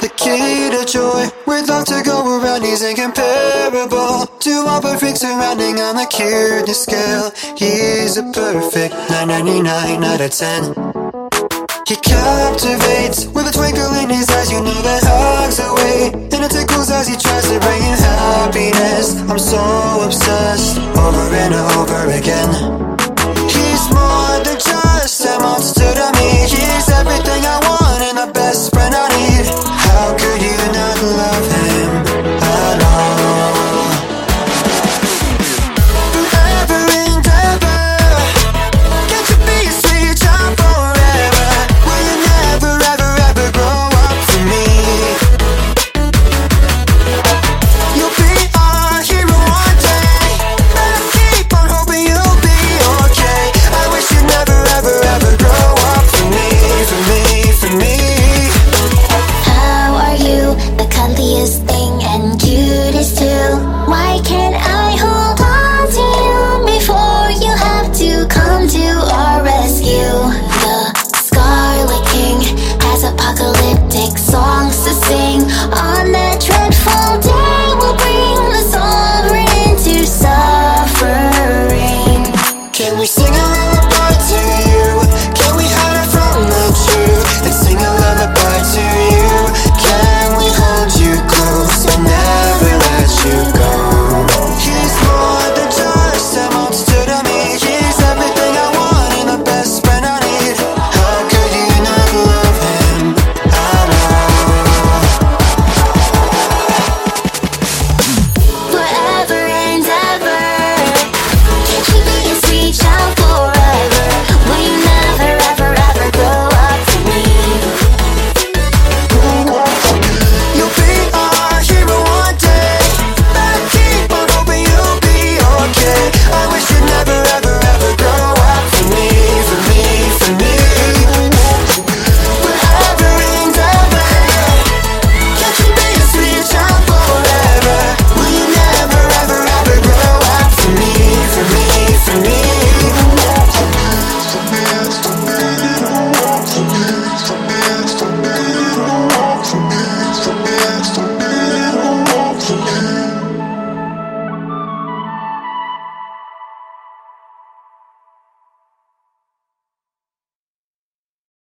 The key to joy, we'd love to go around, he's incomparable to our perfect surrounding on the cuteness scale. He's a perfect 999 out of 10. He captivates with a twinkle in his eyes, you know that hugs away. And it tickles as he tries to bring you happiness. I'm so obsessed over and over again.